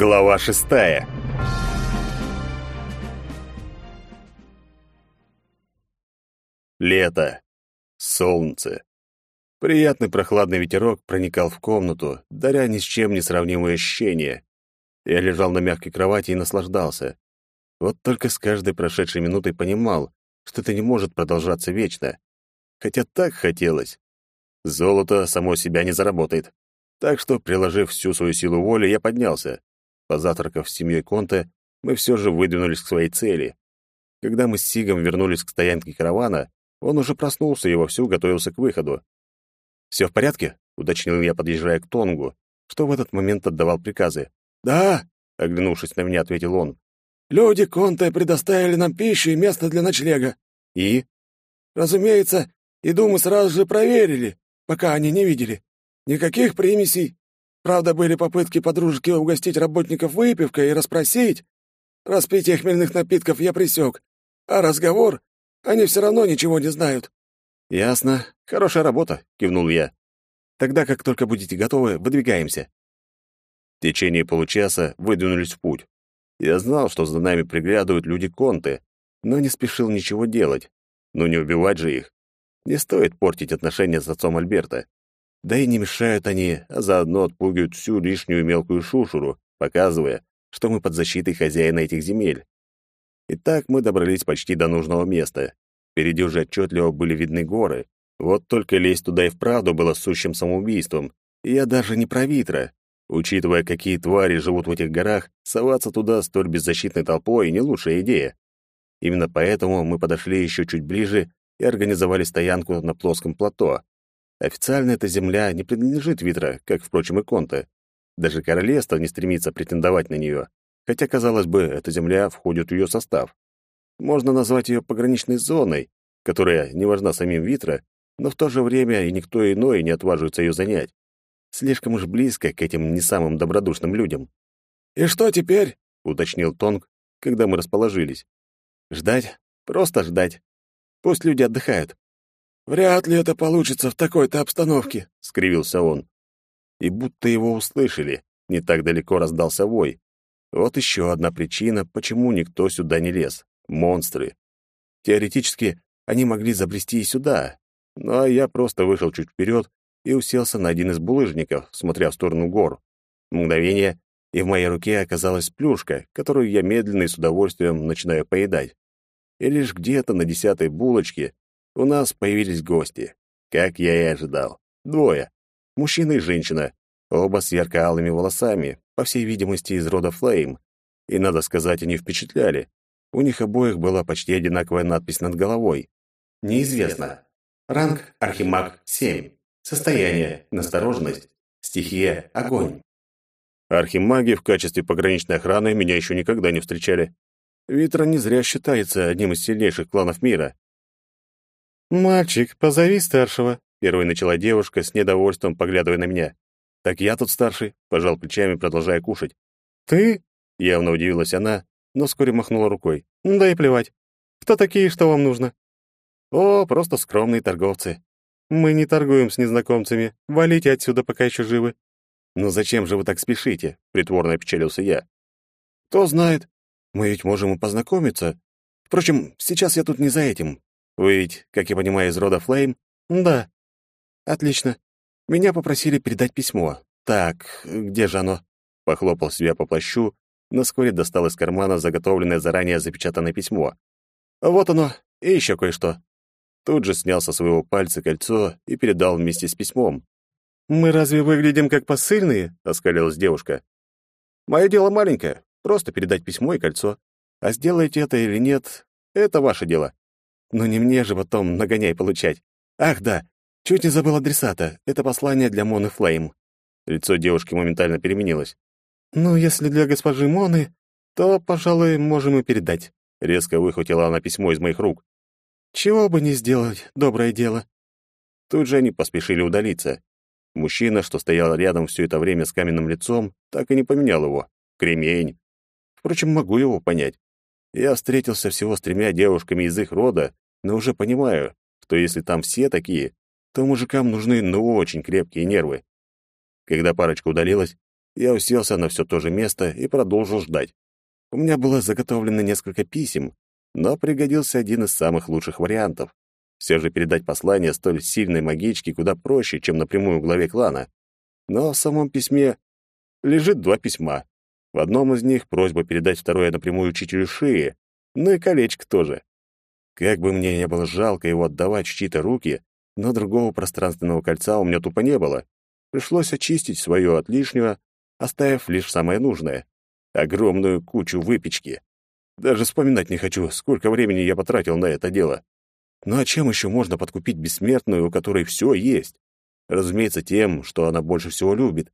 Глава шестая. Лето. Солнце. Приятный прохладный ветерок проникал в комнату, даря ни с чем не сравнимые ощущения. Я лежал на мягкой кровати и наслаждался. Вот только с каждой прошедшей минутой понимал, что это не может продолжаться вечно. Хотя так хотелось. Золото само себя не заработает. Так что, приложив всю свою силу воли, я поднялся. Позавтракав с семьей Конте, мы все же выдвинулись к своей цели. Когда мы с Сигом вернулись к стоянке каравана, он уже проснулся и вовсю готовился к выходу. «Все в порядке?» — уточнил я, подъезжая к Тонгу, что в этот момент отдавал приказы. «Да», — оглянувшись на меня, ответил он. «Люди Конте предоставили нам пищу и место для ночлега». «И?» «Разумеется, еду мы сразу же проверили, пока они не видели. Никаких примесей. Правда, были попытки подружки угостить работников выпивкой и расспросить. Распитие хмельных напитков я присек. А разговор? Они все равно ничего не знают». «Ясно. Хорошая работа», — кивнул я. «Тогда, как только будете готовы, выдвигаемся». В течение получаса выдвинулись в путь. Я знал, что за нами приглядывают люди Конты, но не спешил ничего делать. Ну не убивать же их. Не стоит портить отношения с отцом Альберта. Да и не мешают они, а заодно отпугивают всю лишнюю мелкую шушуру, показывая, что мы под защитой хозяина этих земель. И так мы добрались почти до нужного места. Впереди уже отчетливо были видны горы. Вот только лезть туда и вправду было сущим самоубийством. Я даже не про Витра. Учитывая, какие твари живут в этих горах, соваться туда столь беззащитной толпой — не лучшая идея. Именно поэтому мы подошли еще чуть ближе и организовали стоянку на плоском плато. Официально эта земля не принадлежит Витра, как, впрочем, и Конте. Даже королевство не стремится претендовать на нее, хотя, казалось бы, эта земля входит в ее состав. Можно назвать ее пограничной зоной, которая не важна самим Витра, но в то же время и никто иной не отваживается ее занять. Слишком уж близко к этим не самым добродушным людям. «И что теперь?» — уточнил Тонг, когда мы расположились. «Ждать? Просто ждать. Пусть люди отдыхают». «Вряд ли это получится в такой-то обстановке», — скривился он. И будто его услышали, не так далеко раздался вой. Вот еще одна причина, почему никто сюда не лез. Монстры. Теоретически, они могли забрести и сюда, а я просто вышел чуть вперед и уселся на один из булыжников, смотря в сторону гор. Мгновение, и в моей руке оказалась плюшка, которую я медленно и с удовольствием начинаю поедать. И лишь где-то на десятой булочке у нас появились гости. Как я и ожидал. Двое. Мужчина и женщина. Оба с ярко-алыми волосами, по всей видимости, из рода Флейм. И, надо сказать, они впечатляли. У них обоих была почти одинаковая надпись над головой. «Неизвестно. Ранг Архимаг 7. Состояние, настороженность, стихия, огонь. Архимаги в качестве пограничной охраны меня еще никогда не встречали. Витра не зря считается одним из сильнейших кланов мира. «Мальчик, позови старшего», — первой начала девушка, с недовольством поглядывая на меня. «Так я тут старший», — пожал плечами, продолжая кушать. «Ты?» — явно удивилась она, но вскоре махнула рукой. «Да и плевать. Кто такие, что вам нужно?» «О, просто скромные торговцы. Мы не торгуем с незнакомцами. Валите отсюда, пока еще живы. Ну зачем же вы так спешите? Притворно опечалился я. Кто знает. Мы ведь можем и познакомиться. Впрочем, сейчас я тут не за этим. Вы ведь, как я понимаю, из рода Флейм? Да. Отлично. Меня попросили передать письмо. Так, где же оно? Похлопал себя по плащу, но вскоре достал из кармана заготовленное заранее запечатанное письмо. Вот оно, и еще кое-что. Тут же снял со своего пальца кольцо и передал вместе с письмом. «Мы разве выглядим как посыльные?» — оскалилась девушка. «Мое дело маленькое, просто передать письмо и кольцо. А сделаете это или нет, это ваше дело. Но не мне же потом нагоняй получать. Ах, да, чуть не забыл адресата. Это послание для Моны Флейм». Лицо девушки моментально переменилось. «Ну, если для госпожи Моны, то, пожалуй, можем и передать». Резко выхватила она письмо из моих рук. Чего бы не сделать, доброе дело. Тут же они поспешили удалиться. Мужчина, что стоял рядом все это время с каменным лицом, так и не поменял его. Кремень. Впрочем, могу его понять. Я встретился всего с тремя девушками из их рода, но уже понимаю, что если там все такие, то мужикам нужны ну очень крепкие нервы. Когда парочка удалилась, я уселся на все то же место и продолжил ждать. У меня было заготовлено несколько писем, но пригодился один из самых лучших вариантов. Все же передать послание столь сильной магичке куда проще, чем напрямую главе клана. Но в самом письме лежит два письма. В одном из них просьба передать второе напрямую учителю Шии, ну и колечко тоже. Как бы мне не было жалко его отдавать в чьи-то руки, но другого пространственного кольца у меня тупо не было. Пришлось очистить свое от лишнего, оставив лишь самое нужное — огромную кучу выпечки. Даже вспоминать не хочу, сколько времени я потратил на это дело. Ну а чем еще можно подкупить бессмертную, у которой все есть? Разумеется, тем, что она больше всего любит.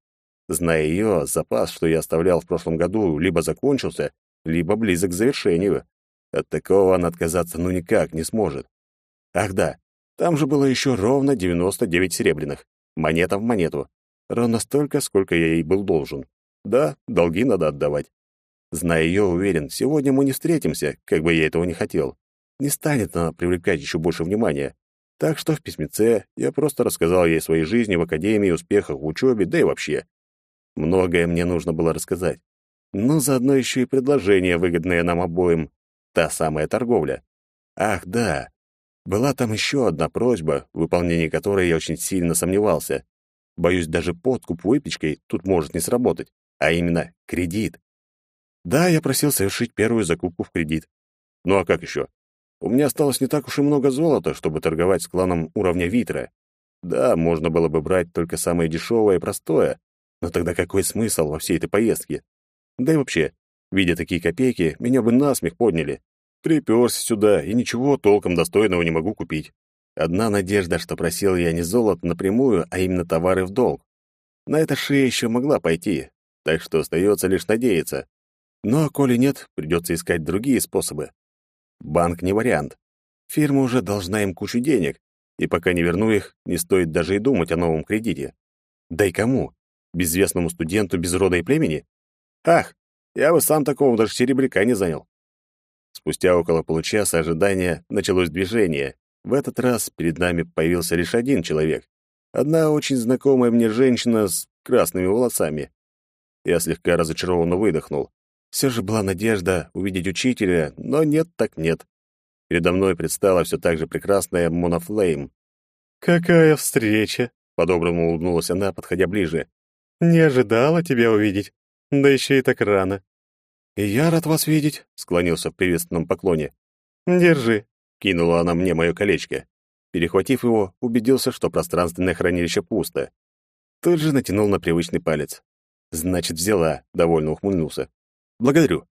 Зная ее, запас, что я оставлял в прошлом году, либо закончился, либо близок к завершению. От такого она отказаться ну никак не сможет. Ах да, там же было еще ровно 99 серебряных. Монета в монету. Ровно столько, сколько я ей был должен. Да, долги надо отдавать. Зная ее, уверен, сегодня мы не встретимся, как бы я этого не хотел. Не станет она привлекать еще больше внимания. Так что в письмеце я просто рассказал ей своей жизни в академии, успехах в учебе, да и вообще. Многое мне нужно было рассказать. Но заодно еще и предложение, выгодное нам обоим. Та самая торговля. Ах, да. Была там еще одна просьба, в выполнении которой я очень сильно сомневался. Боюсь, даже подкуп выпечкой тут может не сработать, а именно кредит. Да, я просил совершить первую закупку в кредит. Ну а как еще? У меня осталось не так уж и много золота, чтобы торговать с кланом уровня Витра. Да, можно было бы брать только самое дешевое и простое, но тогда какой смысл во всей этой поездке? Да и вообще, видя такие копейки, меня бы насмех подняли. Приперся сюда, и ничего толком достойного не могу купить. Одна надежда, что просил я не золото напрямую, а именно товары в долг. На это шея еще могла пойти, так что остается лишь надеяться. Но, коли нет, придется искать другие способы. Банк не вариант. Фирма уже должна им кучу денег, и пока не верну их, не стоит даже и думать о новом кредите. Да и кому? Безвестному студенту без рода и племени? Ах, я бы сам такого даже серебряка не занял. Спустя около получаса ожидания началось движение. В этот раз перед нами появился лишь один человек. Одна очень знакомая мне женщина с красными волосами. Я слегка разочарованно выдохнул. Все же была надежда увидеть учителя, но нет так нет. Передо мной предстала все так же прекрасная Монофлейм. «Какая встреча!» — по-доброму улыбнулась она, подходя ближе. «Не ожидала тебя увидеть, да еще и так рано». «И я рад вас видеть», — склонился в приветственном поклоне. «Держи», — кинула она мне мое колечко. Перехватив его, убедился, что пространственное хранилище пусто. Тут же натянул на привычный палец. «Значит, взяла», — довольно ухмыльнулся. Благодарю.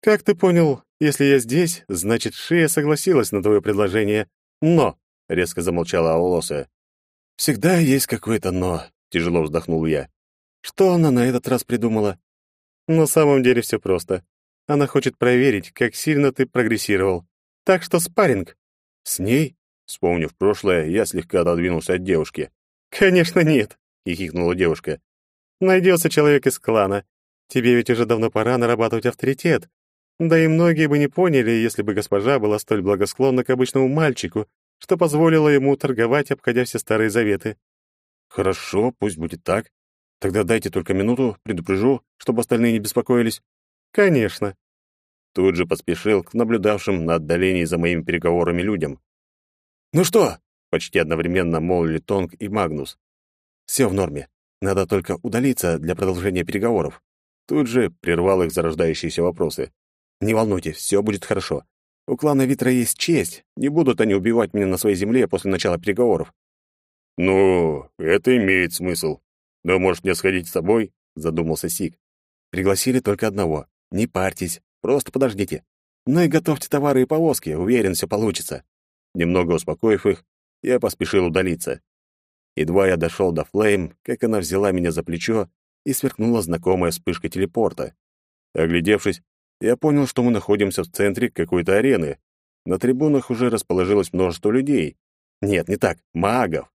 Как ты понял, если я здесь, значит, Шия согласилась на твое предложение. Но, резко замолчала Аолоса. Всегда есть какое-то но, тяжело вздохнул я. Что она на этот раз придумала? На самом деле все просто. Она хочет проверить, как сильно ты прогрессировал. Так что спарринг. С ней? Вспомнив прошлое, я слегка отодвинулся от девушки. «Конечно нет», — хихикнула девушка. «Найдется человек из клана, Тебе ведь уже давно пора нарабатывать авторитет. Да и многие бы не поняли, если бы госпожа была столь благосклонна к обычному мальчику, что позволило ему торговать, обходя все старые заветы. Хорошо, пусть будет так. Тогда дайте только минуту, предупрежу, чтобы остальные не беспокоились. Конечно. Тут же поспешил к наблюдавшим на отдалении за моими переговорами людям. Ну что? Почти одновременно молвили Тонг и Магнус. Все в норме. Надо только удалиться для продолжения переговоров. Тут же прервал их зарождающиеся вопросы. «Не волнуйтесь, все будет хорошо. У клана Витра есть честь. Не будут они убивать меня на своей земле после начала переговоров». «Ну, это имеет смысл. Но, может, мне сходить с тобой?» — задумался Сик. «Пригласили только одного. Не парьтесь, просто подождите. Ну и готовьте товары и повозки, уверен, все получится». Немного успокоив их, я поспешил удалиться. Едва я дошел до Флейм, как она взяла меня за плечо и сверкнула знакомая вспышка телепорта. Оглядевшись, я понял, что мы находимся в центре какой-то арены. На трибунах уже расположилось множество людей. Нет, не так, магов.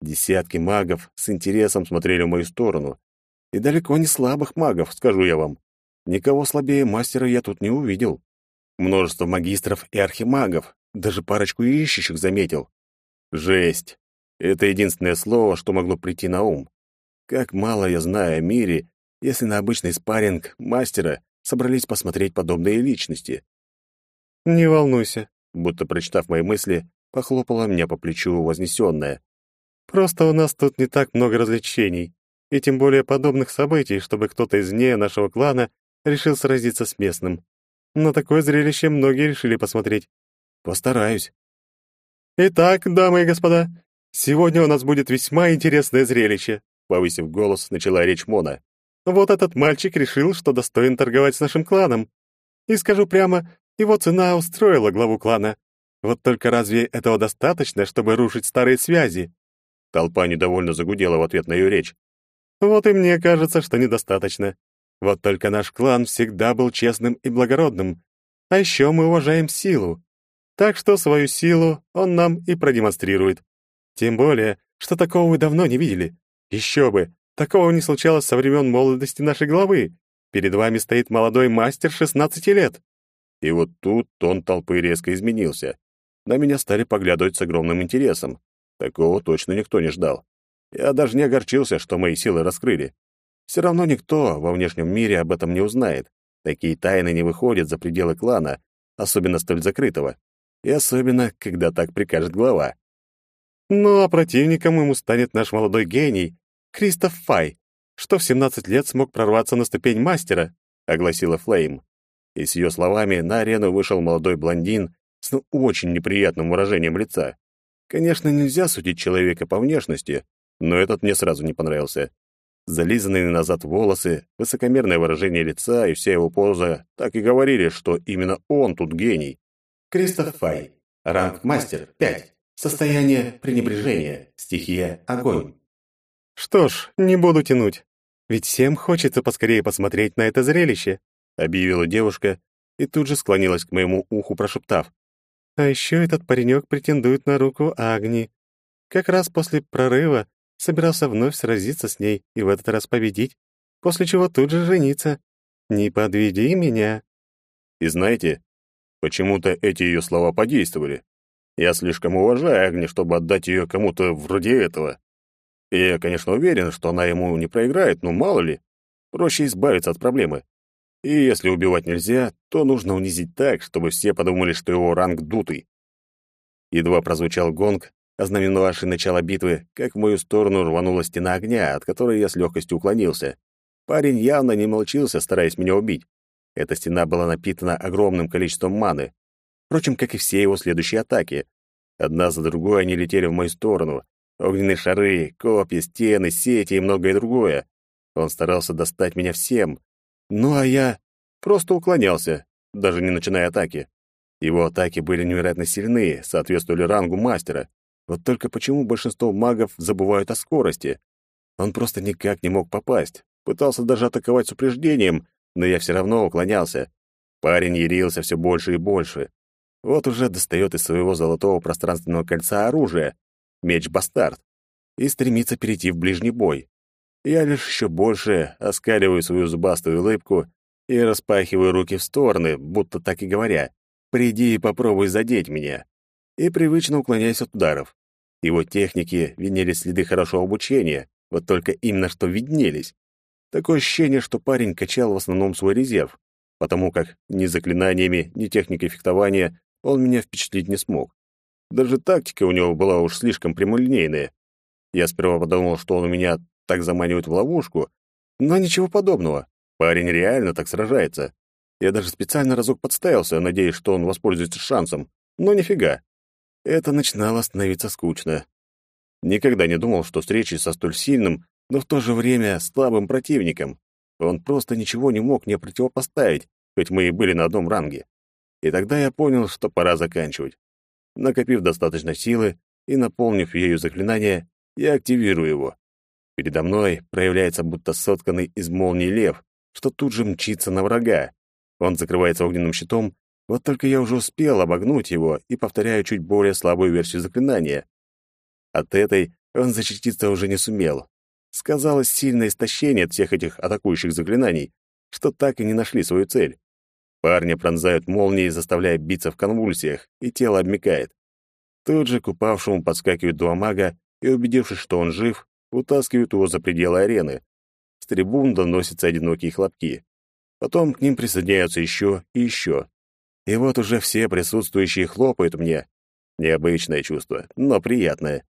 Десятки магов с интересом смотрели в мою сторону. И далеко не слабых магов, скажу я вам. Никого слабее мастера я тут не увидел. Множество магистров и архимагов, даже парочку ищущих заметил. Жесть. Это единственное слово, что могло прийти на ум. Как мало я знаю о мире если на обычный спарринг мастера собрались посмотреть подобные личности. «Не волнуйся», будто прочитав мои мысли, похлопала меня по плечу вознесенная. «Просто у нас тут не так много развлечений, и тем более подобных событий, чтобы кто-то извне нашего клана решил сразиться с местным. На такое зрелище многие решили посмотреть. Постараюсь. Итак, дамы и господа, сегодня у нас будет весьма интересное зрелище, повысив голос, начала речь Мона. Вот этот мальчик решил, что достоин торговать с нашим кланом. И скажу прямо, его цена устроила главу клана. Вот только разве этого достаточно, чтобы рушить старые связи? Толпа недовольно загудела в ответ на ее речь. Вот и мне кажется, что недостаточно. Вот только наш клан всегда был честным и благородным. А еще мы уважаем силу. Так что свою силу он нам и продемонстрирует. Тем более, что такого вы давно не видели. Еще бы, такого не случалось со времен молодости нашей главы. Перед вами стоит молодой мастер 16 лет. И вот тут тон толпы резко изменился. На меня стали поглядывать с огромным интересом. Такого точно никто не ждал. Я даже не огорчился, что мои силы раскрыли. Все равно никто во внешнем мире об этом не узнает. Такие тайны не выходят за пределы клана, особенно столь закрытого. И особенно, когда так прикажет глава. Ну а противником ему станет наш молодой гений, Кристоф Фай, что в 17 лет смог прорваться на ступень мастера, огласила Флейм. И с ее словами на арену вышел молодой блондин с очень неприятным выражением лица. Конечно, нельзя судить человека по внешности, но этот мне сразу не понравился. Зализанные назад волосы, высокомерное выражение лица и вся его поза так и говорили, что именно он тут гений. Кристоф Фай. Ранг мастер 5. Состояние пренебрежения. Стихия огонь. Что ж, не буду тянуть. Ведь всем хочется поскорее посмотреть на это зрелище, объявила девушка и тут же склонилась к моему уху, прошептав: "А еще этот паренек претендует на руку Агни. Как раз после прорыва собирался вновь сразиться с ней и в этот раз победить, после чего тут же жениться. Не подведи меня. И знаете, почему-то эти ее слова подействовали. Я слишком уважаю Агни, чтобы отдать ее кому-то вроде этого. И я, конечно, уверен, что она ему не проиграет, но мало ли. Проще избавиться от проблемы. И если убивать нельзя, то нужно унизить так, чтобы все подумали, что его ранг дутый. Едва прозвучал гонг, ознаменовавший начало битвы, как в мою сторону рванула стена огня, от которой я с легкостью уклонился. Парень явно не молчился, стараясь меня убить. Эта стена была напитана огромным количеством маны. Впрочем, как и все его следующие атаки. Одна за другой они летели в мою сторону. Огненные шары, копья, стены, сети и многое другое. Он старался достать меня всем. Ну а я просто уклонялся, даже не начиная атаки. Его атаки были невероятно сильны, соответствовали рангу мастера. Вот только почему большинство магов забывают о скорости? Он просто никак не мог попасть. Пытался даже атаковать с упреждением, но я все равно уклонялся. Парень ярился все больше и больше. Вот уже достает из своего золотого пространственного кольца оружие, меч-бастард, и стремится перейти в ближний бой. Я лишь еще больше оскаливаю свою зубастую улыбку и распахиваю руки в стороны, будто так и говоря, «Приди и попробуй задеть меня», и привычно уклоняюсь от ударов. Его техники виднели следы хорошего обучения, вот только именно что виднелись. Такое ощущение, что парень качал в основном свой резерв, потому как ни заклинаниями, ни техникой фехтования он меня впечатлить не смог. Даже тактика у него была уж слишком прямолинейная. Я сперва подумал, что он у меня так заманивает в ловушку, но ничего подобного. Парень реально так сражается. Я даже специально разок подставился, надеясь, что он воспользуется шансом, но нифига это начинало становиться скучно. Никогда не думал, что встречи со столь сильным, но в то же время слабым противником. Он просто ничего не мог мне противопоставить, хоть мы и были на одном ранге. И тогда я понял, что пора заканчивать. Накопив достаточно силы и наполнив ею заклинание, я активирую его. Передо мной проявляется будто сотканный из молнии лев, что тут же мчится на врага. Он закрывается огненным щитом вот только я уже успел обогнуть его и повторяю чуть более слабую версию заклинания. От этой он защититься уже не сумел. Сказалось сильное истощение от всех этих атакующих заклинаний, что так и не нашли свою цель. Парня пронзают молнии, заставляя биться в конвульсиях, и тело обмякает. Тут же к упавшему подскакивают два мага и, убедившись, что он жив, утаскивают его за пределы арены. С трибун доносятся одинокие хлопки. Потом к ним присоединяются еще и еще. И вот уже все присутствующие хлопают мне. Необычное чувство, но приятное.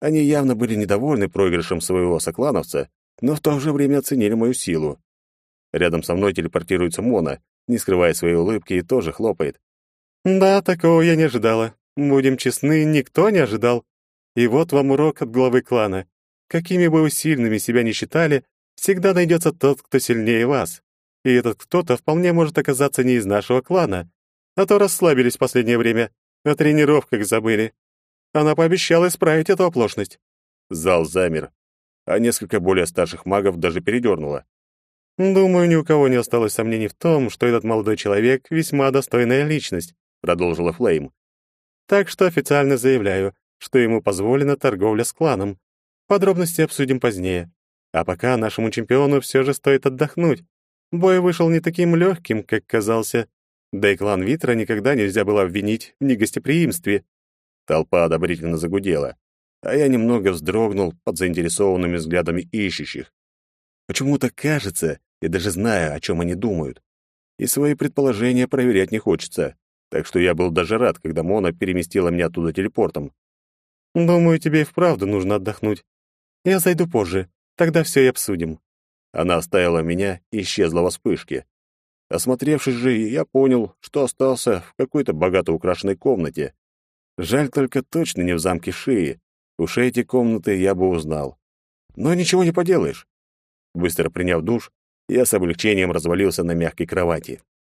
Они явно были недовольны проигрышем своего соклановца, но в то же время оценили мою силу. Рядом со мной телепортируется Мона, не скрывая своей улыбки, и тоже хлопает. «Да, такого я не ожидала. Будем честны, никто не ожидал. И вот вам урок от главы клана. Какими бы вы сильными себя не считали, всегда найдется тот, кто сильнее вас. И этот кто-то вполне может оказаться не из нашего клана. А то расслабились в последнее время, о тренировках забыли. Она пообещала исправить эту оплошность. Зал замер, а несколько более старших магов даже передернуло. «Думаю, ни у кого не осталось сомнений в том, что этот молодой человек весьма достойная личность», продолжила Флейм. «Так что официально заявляю, что ему позволена торговля с кланом. Подробности обсудим позднее. А пока нашему чемпиону все же стоит отдохнуть. Бой вышел не таким легким, как казался. Да и клан Витра никогда нельзя было обвинить в негостеприимстве. Толпа одобрительно загудела, а я немного вздрогнул под заинтересованными взглядами ищущих. Почему-то кажется, я даже знаю, о чем они думают. И свои предположения проверять не хочется. Так что я был даже рад, когда Мона переместила меня оттуда телепортом. «Думаю, тебе и вправду нужно отдохнуть. Я зайду позже, тогда все и обсудим». Она оставила меня и исчезла во вспышке. Осмотревшись же, я понял, что остался в какой-то богато украшенной комнате. Жаль только точно не в замке Шии. Уж эти комнаты я бы узнал. Но ничего не поделаешь. Быстро приняв душ, я с облегчением развалился на мягкой кровати.